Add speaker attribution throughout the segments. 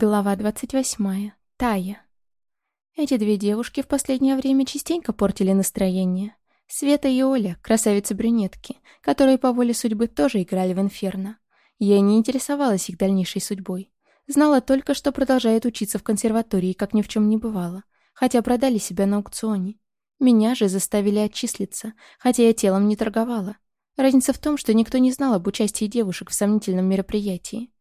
Speaker 1: Глава 28. Тая. Эти две девушки в последнее время частенько портили настроение. Света и Оля, красавицы-брюнетки, которые по воле судьбы тоже играли в Инферно. Я не интересовалась их дальнейшей судьбой. Знала только, что продолжают учиться в консерватории, как ни в чем не бывало, хотя продали себя на аукционе. Меня же заставили отчислиться, хотя я телом не торговала. Разница в том, что никто не знал об участии девушек в сомнительном мероприятии.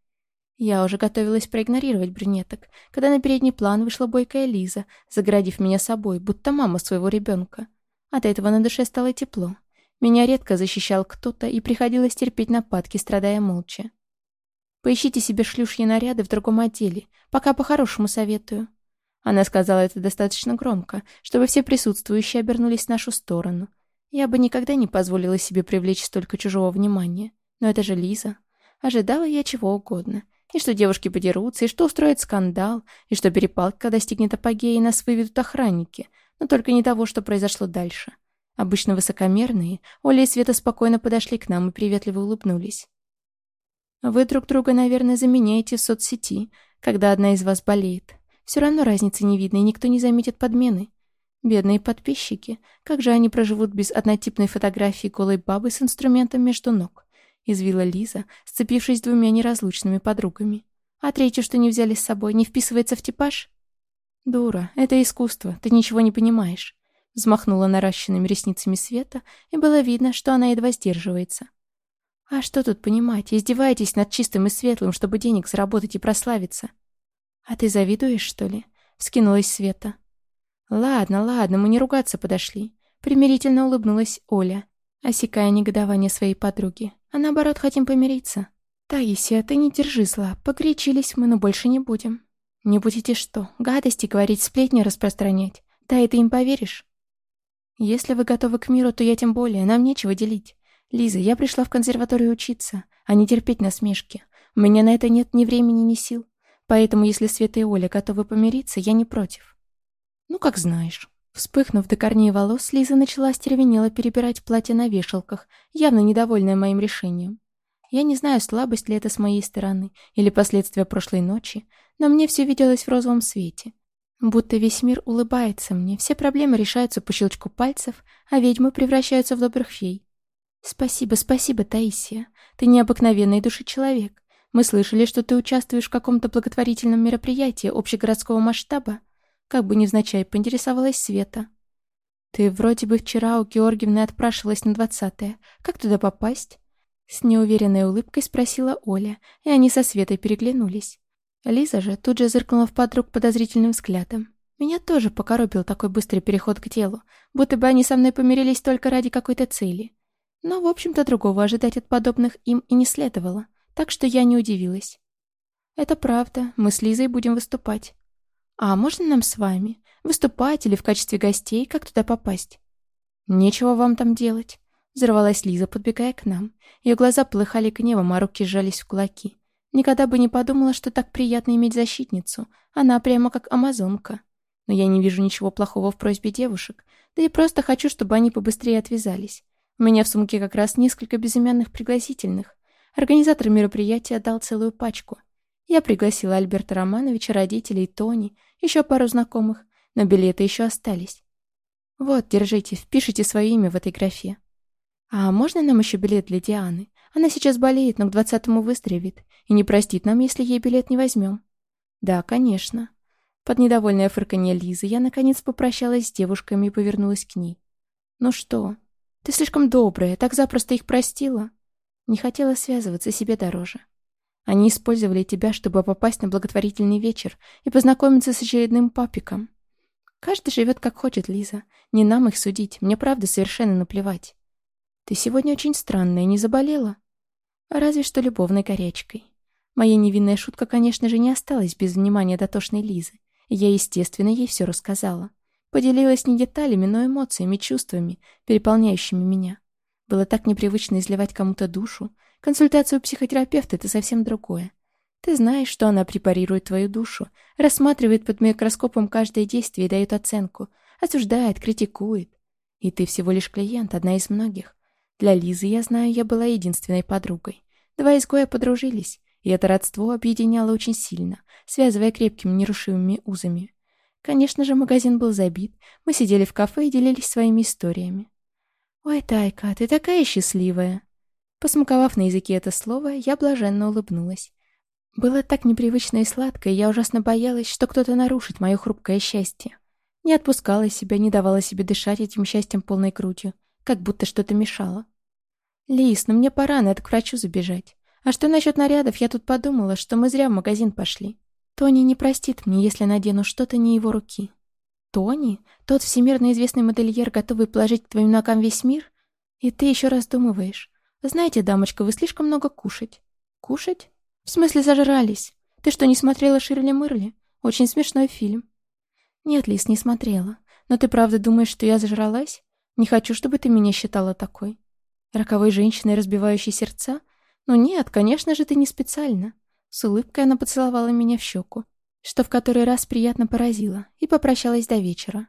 Speaker 1: Я уже готовилась проигнорировать брюнеток, когда на передний план вышла бойкая Лиза, заградив меня собой, будто мама своего ребенка. От этого на душе стало тепло. Меня редко защищал кто-то, и приходилось терпеть нападки, страдая молча. «Поищите себе шлюшьи наряды в другом отделе, пока по-хорошему советую». Она сказала это достаточно громко, чтобы все присутствующие обернулись в нашу сторону. Я бы никогда не позволила себе привлечь столько чужого внимания. Но это же Лиза. Ожидала я чего угодно — и что девушки подерутся, и что устроят скандал, и что перепалка достигнет апогея, и нас выведут охранники, но только не того, что произошло дальше. Обычно высокомерные, Оля и Света спокойно подошли к нам и приветливо улыбнулись. «Вы друг друга, наверное, заменяете в соцсети, когда одна из вас болеет. Все равно разницы не видно, и никто не заметит подмены. Бедные подписчики, как же они проживут без однотипной фотографии голой бабы с инструментом между ног? Извила Лиза, сцепившись двумя неразлучными подругами. «А третью, что не взяли с собой, не вписывается в типаж?» «Дура, это искусство, ты ничего не понимаешь», взмахнула наращенными ресницами Света, и было видно, что она едва сдерживается. «А что тут понимать? Издеваетесь над чистым и светлым, чтобы денег заработать и прославиться?» «А ты завидуешь, что ли?» — вскинулась Света. «Ладно, ладно, мы не ругаться подошли», — примирительно улыбнулась Оля, осекая негодование своей подруги а наоборот хотим помириться. Таисия, ты не держи зла, покричились мы, но больше не будем. Не будете что, гадости говорить, сплетни распространять. Да и ты им поверишь? Если вы готовы к миру, то я тем более, нам нечего делить. Лиза, я пришла в консерваторию учиться, а не терпеть насмешки. У меня на это нет ни времени, ни сил. Поэтому, если Света и Оля готовы помириться, я не против. Ну, как знаешь. Вспыхнув до корней волос, Лиза начала стервенело перебирать платье на вешалках, явно недовольная моим решением. Я не знаю, слабость ли это с моей стороны или последствия прошлой ночи, но мне все виделось в розовом свете. Будто весь мир улыбается мне, все проблемы решаются по щелчку пальцев, а ведьмы превращаются в добрых фей. Спасибо, спасибо, Таисия. Ты необыкновенный души человек. Мы слышали, что ты участвуешь в каком-то благотворительном мероприятии общегородского масштаба. Как бы невзначай поинтересовалась Света. «Ты вроде бы вчера у Георгиевны отпрашивалась на двадцатое. Как туда попасть?» С неуверенной улыбкой спросила Оля, и они со Светой переглянулись. Лиза же тут же зыркнула в подруг подозрительным взглядом. Меня тоже покоробил такой быстрый переход к телу, будто бы они со мной помирились только ради какой-то цели. Но, в общем-то, другого ожидать от подобных им и не следовало, так что я не удивилась. «Это правда, мы с Лизой будем выступать. «А можно нам с вами? Выступать или в качестве гостей? Как туда попасть?» «Нечего вам там делать», — взорвалась Лиза, подбегая к нам. Ее глаза плыхали гневом, а руки сжались в кулаки. Никогда бы не подумала, что так приятно иметь защитницу. Она прямо как амазонка. Но я не вижу ничего плохого в просьбе девушек. Да и просто хочу, чтобы они побыстрее отвязались. У меня в сумке как раз несколько безымянных пригласительных. Организатор мероприятия дал целую пачку. Я пригласила Альберта Романовича, родителей, Тони, еще пару знакомых, но билеты еще остались. Вот, держите, впишите свое имя в этой графе. А можно нам еще билет для Дианы? Она сейчас болеет, но к двадцатому выздоровеет и не простит нам, если ей билет не возьмем. Да, конечно. Под недовольное фырканье Лизы я, наконец, попрощалась с девушками и повернулась к ней. Ну что, ты слишком добрая, так запросто их простила. Не хотела связываться, себе дороже. Они использовали тебя, чтобы попасть на благотворительный вечер и познакомиться с очередным папиком. Каждый живет как хочет, Лиза. Не нам их судить, мне правда совершенно наплевать. Ты сегодня очень странная, не заболела? Разве что любовной горячкой. Моя невинная шутка, конечно же, не осталась без внимания дотошной Лизы. Я, естественно, ей все рассказала. Поделилась не деталями, но эмоциями, чувствами, переполняющими меня. Было так непривычно изливать кому-то душу, Консультация у психотерапевта — это совсем другое. Ты знаешь, что она препарирует твою душу, рассматривает под микроскопом каждое действие и дает оценку, осуждает, критикует. И ты всего лишь клиент, одна из многих. Для Лизы, я знаю, я была единственной подругой. Два изгоя подружились, И это родство объединяло очень сильно, связывая крепкими нерушимыми узами. Конечно же, магазин был забит, мы сидели в кафе и делились своими историями. «Ой, Тайка, ты такая счастливая!» Посмаковав на языке это слово, я блаженно улыбнулась. Было так непривычно и сладко, и я ужасно боялась, что кто-то нарушит мое хрупкое счастье. Не отпускала себя, не давала себе дышать этим счастьем полной грудью, как будто что-то мешало. «Лис, ну мне пора, надо к врачу забежать. А что насчет нарядов, я тут подумала, что мы зря в магазин пошли. Тони не простит мне, если надену что-то не его руки». «Тони? Тот всемирно известный модельер, готовый положить к твоим ногам весь мир? И ты еще раздумываешь. Знаете, дамочка, вы слишком много кушать». «Кушать? В смысле зажрались? Ты что, не смотрела Ширли-Мырли? Очень смешной фильм». «Нет, Лис, не смотрела. Но ты правда думаешь, что я зажралась? Не хочу, чтобы ты меня считала такой. Роковой женщиной, разбивающей сердца? Ну нет, конечно же, ты не специально». С улыбкой она поцеловала меня в щеку, что в который раз приятно поразило, и попрощалась до вечера.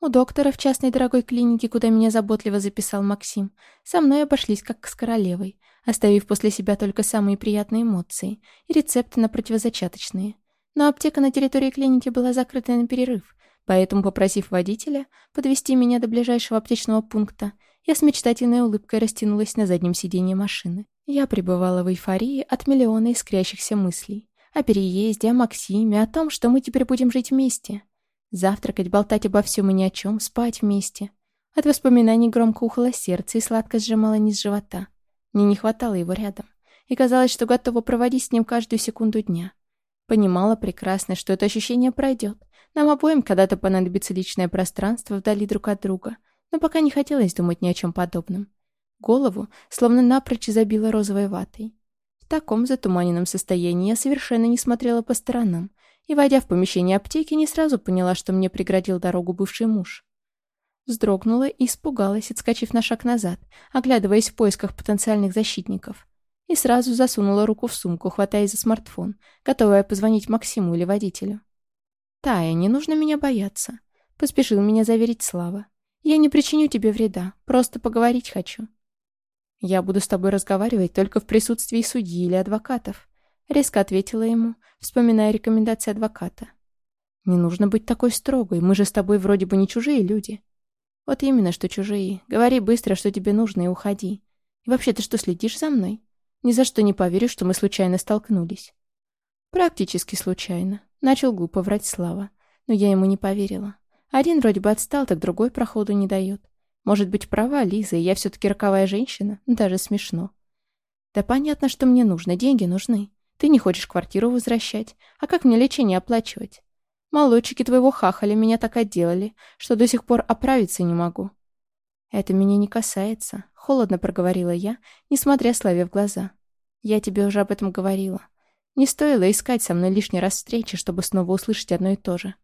Speaker 1: У доктора в частной дорогой клинике, куда меня заботливо записал Максим, со мной обошлись как с королевой, оставив после себя только самые приятные эмоции и рецепты на противозачаточные. Но аптека на территории клиники была закрыта на перерыв, Поэтому, попросив водителя подвести меня до ближайшего аптечного пункта, я с мечтательной улыбкой растянулась на заднем сиденье машины. Я пребывала в эйфории от миллиона искрящихся мыслей. О переезде, о Максиме, о том, что мы теперь будем жить вместе. Завтракать, болтать обо всем и ни о чем, спать вместе. От воспоминаний громко ухало сердце и сладко сжимало низ живота. Мне не хватало его рядом. И казалось, что готова проводить с ним каждую секунду дня. Понимала прекрасно, что это ощущение пройдет, нам обоим когда-то понадобится личное пространство вдали друг от друга, но пока не хотелось думать ни о чем подобном. Голову словно напрочь забила розовой ватой. В таком затуманенном состоянии я совершенно не смотрела по сторонам и, войдя в помещение аптеки, не сразу поняла, что мне преградил дорогу бывший муж. Вздрогнула и испугалась, отскочив на шаг назад, оглядываясь в поисках потенциальных защитников. И сразу засунула руку в сумку, хватаясь за смартфон, готовая позвонить Максиму или водителю. «Тая, не нужно меня бояться», — поспешил меня заверить Слава. «Я не причиню тебе вреда, просто поговорить хочу». «Я буду с тобой разговаривать только в присутствии судьи или адвокатов», — резко ответила ему, вспоминая рекомендации адвоката. «Не нужно быть такой строгой, мы же с тобой вроде бы не чужие люди». «Вот именно, что чужие. Говори быстро, что тебе нужно, и уходи. И вообще, ты что, следишь за мной? Ни за что не поверю, что мы случайно столкнулись». «Практически случайно. Начал глупо врать Слава. Но я ему не поверила. Один вроде бы отстал, так другой проходу не дает. Может быть, права Лиза, и я все-таки роковая женщина? Даже смешно. Да понятно, что мне нужно, деньги нужны. Ты не хочешь квартиру возвращать. А как мне лечение оплачивать? Молодчики твоего хахаля меня так отделали, что до сих пор оправиться не могу. Это меня не касается, холодно проговорила я, несмотря Славе в глаза. Я тебе уже об этом говорила. Не стоило искать со мной лишний раз встречи, чтобы снова услышать одно и то же.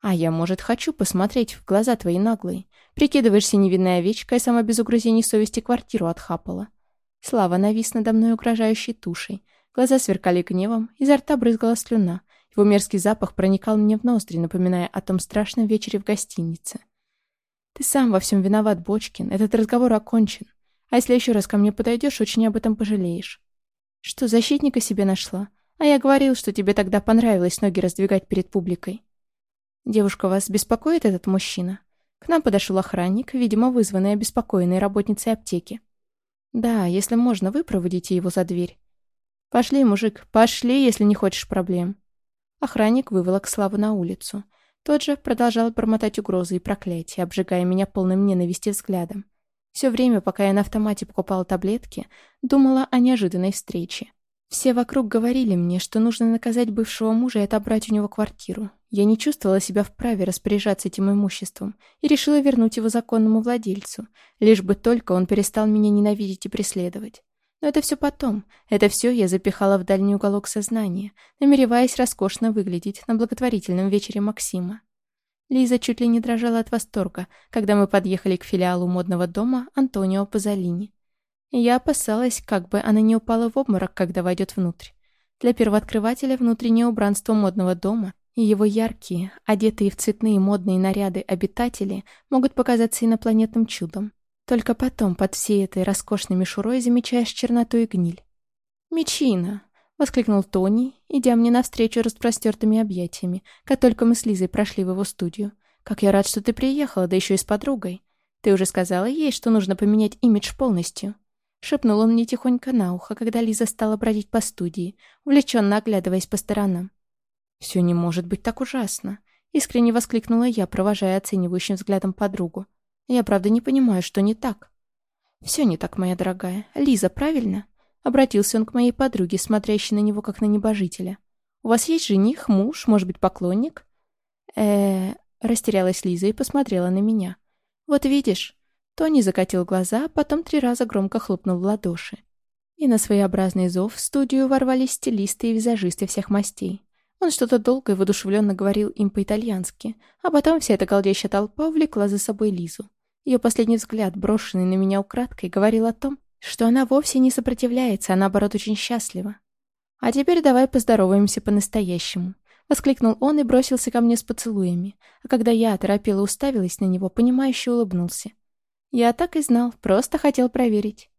Speaker 1: А я, может, хочу посмотреть в глаза твои наглые. Прикидываешься невинная овечка, и сама без угрызений совести квартиру отхапала. Слава навис надо мной угрожающей тушей. Глаза сверкали гневом, изо рта брызгала слюна. Его мерзкий запах проникал мне в ноздри, напоминая о том страшном вечере в гостинице. «Ты сам во всем виноват, Бочкин. Этот разговор окончен. А если еще раз ко мне подойдешь, очень об этом пожалеешь. Что, защитника себе нашла? А я говорил, что тебе тогда понравилось ноги раздвигать перед публикой. Девушка, вас беспокоит этот мужчина? К нам подошел охранник, видимо, вызванный обеспокоенной работницей аптеки. Да, если можно, вы проводите его за дверь. Пошли, мужик, пошли, если не хочешь проблем. Охранник выволок Славу на улицу. Тот же продолжал промотать угрозы и проклятия, обжигая меня полным ненависти взглядом. Все время, пока я на автомате покупала таблетки, думала о неожиданной встрече. Все вокруг говорили мне, что нужно наказать бывшего мужа и отобрать у него квартиру. Я не чувствовала себя вправе распоряжаться этим имуществом и решила вернуть его законному владельцу, лишь бы только он перестал меня ненавидеть и преследовать. Но это все потом. Это все я запихала в дальний уголок сознания, намереваясь роскошно выглядеть на благотворительном вечере Максима. Лиза чуть ли не дрожала от восторга, когда мы подъехали к филиалу модного дома Антонио Пазолини. Я опасалась, как бы она не упала в обморок, когда войдет внутрь. Для первооткрывателя внутреннее убранство модного дома и его яркие, одетые в цветные модные наряды обитатели могут показаться инопланетным чудом. Только потом под всей этой роскошной мишурой замечаешь черноту и гниль. «Мечина!» — воскликнул Тони, идя мне навстречу распростертыми объятиями, как только мы с Лизой прошли в его студию. «Как я рад, что ты приехала, да еще и с подругой. Ты уже сказала ей, что нужно поменять имидж полностью». Шепнул он мне тихонько на ухо, когда Лиза стала бродить по студии, увлеченно оглядываясь по сторонам. «Все не может быть так ужасно», — искренне воскликнула я, провожая оценивающим взглядом подругу. «Я правда не понимаю, что не так». «Все не так, моя дорогая. Лиза, правильно?» Обратился он к моей подруге, смотрящей на него как на небожителя. «У вас есть жених, муж, может быть, поклонник?» э растерялась Лиза и посмотрела на меня. «Вот видишь». Тони закатил глаза, потом три раза громко хлопнул в ладоши. И на своеобразный зов в студию ворвались стилисты и визажисты всех мастей. Он что-то долго и воодушевленно говорил им по-итальянски, а потом вся эта голдящая толпа увлекла за собой Лизу. Ее последний взгляд, брошенный на меня украдкой, говорил о том, что она вовсе не сопротивляется, а наоборот очень счастлива. «А теперь давай поздороваемся по-настоящему», — воскликнул он и бросился ко мне с поцелуями, а когда я оторопела уставилась на него, понимающе улыбнулся. «Я так и знал, просто хотел проверить».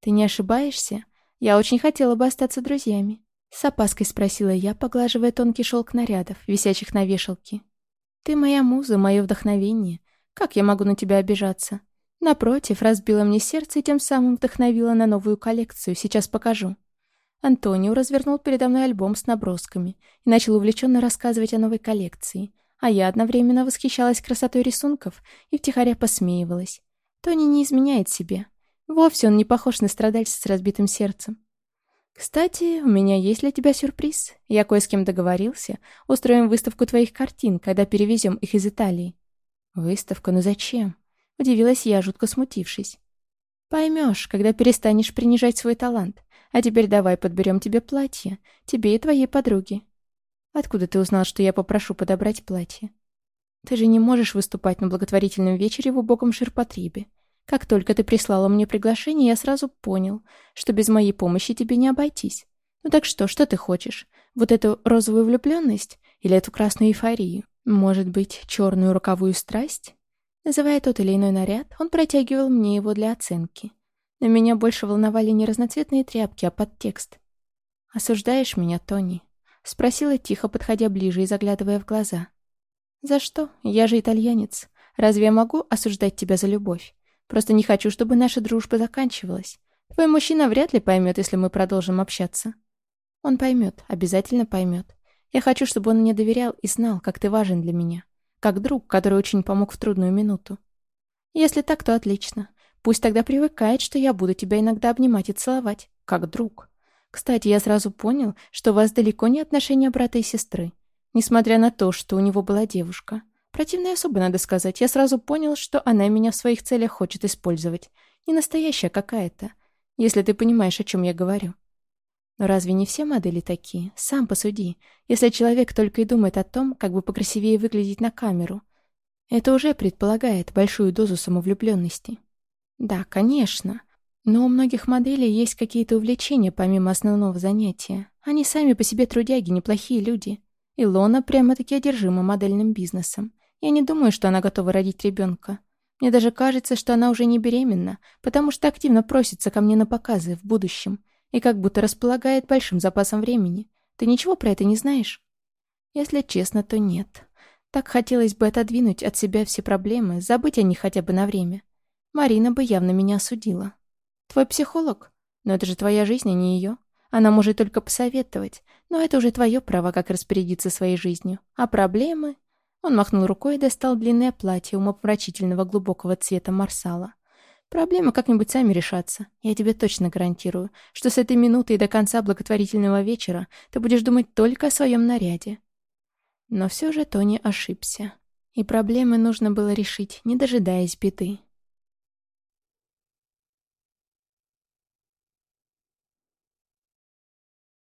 Speaker 1: «Ты не ошибаешься? Я очень хотела бы остаться друзьями», — с опаской спросила я, поглаживая тонкий шелк нарядов, висящих на вешалке. «Ты моя муза, мое вдохновение. Как я могу на тебя обижаться?» Напротив, разбила мне сердце и тем самым вдохновила на новую коллекцию. Сейчас покажу. Антонио развернул передо мной альбом с набросками и начал увлеченно рассказывать о новой коллекции. А я одновременно восхищалась красотой рисунков и втихаря посмеивалась. Тони не изменяет себе. Вовсе он не похож на страдальца с разбитым сердцем. «Кстати, у меня есть для тебя сюрприз. Я кое с кем договорился. Устроим выставку твоих картин, когда перевезем их из Италии». «Выставка? Ну зачем?» Удивилась я, жутко смутившись. Поймешь, когда перестанешь принижать свой талант. А теперь давай подберем тебе платье. Тебе и твоей подруге. Откуда ты узнал, что я попрошу подобрать платье? Ты же не можешь выступать на благотворительном вечере в убогом ширпотребе. Как только ты прислала мне приглашение, я сразу понял, что без моей помощи тебе не обойтись. Ну так что, что ты хочешь? Вот эту розовую влюбленность или эту красную эйфорию? Может быть, черную роковую страсть? Называя тот или иной наряд, он протягивал мне его для оценки. Но меня больше волновали не разноцветные тряпки, а подтекст. «Осуждаешь меня, Тони?» — спросила тихо, подходя ближе и заглядывая в глаза. «За что? Я же итальянец. Разве я могу осуждать тебя за любовь? Просто не хочу, чтобы наша дружба заканчивалась. Твой мужчина вряд ли поймет, если мы продолжим общаться». «Он поймет, обязательно поймет. Я хочу, чтобы он мне доверял и знал, как ты важен для меня как друг, который очень помог в трудную минуту. Если так, то отлично. Пусть тогда привыкает, что я буду тебя иногда обнимать и целовать, как друг. Кстати, я сразу понял, что у вас далеко не отношения брата и сестры. Несмотря на то, что у него была девушка. Противная особо, надо сказать. Я сразу понял, что она меня в своих целях хочет использовать. Не настоящая какая-то. Если ты понимаешь, о чем я говорю. Но разве не все модели такие? Сам посуди. Если человек только и думает о том, как бы покрасивее выглядеть на камеру, это уже предполагает большую дозу самовлюбленности. Да, конечно. Но у многих моделей есть какие-то увлечения помимо основного занятия. Они сами по себе трудяги, неплохие люди. Илона прямо-таки одержима модельным бизнесом. Я не думаю, что она готова родить ребенка. Мне даже кажется, что она уже не беременна, потому что активно просится ко мне на показы в будущем и как будто располагает большим запасом времени. Ты ничего про это не знаешь? Если честно, то нет. Так хотелось бы отодвинуть от себя все проблемы, забыть о них хотя бы на время. Марина бы явно меня осудила. Твой психолог? Но это же твоя жизнь, а не ее. Она может только посоветовать, но это уже твое право, как распорядиться своей жизнью. А проблемы? Он махнул рукой и достал длинное платье умопомрачительного глубокого цвета марсала. Проблемы как-нибудь сами решатся. Я тебе точно гарантирую, что с этой минуты и до конца благотворительного вечера ты будешь думать только о своем наряде. Но все же Тони ошибся. И проблемы нужно было решить, не дожидаясь беды.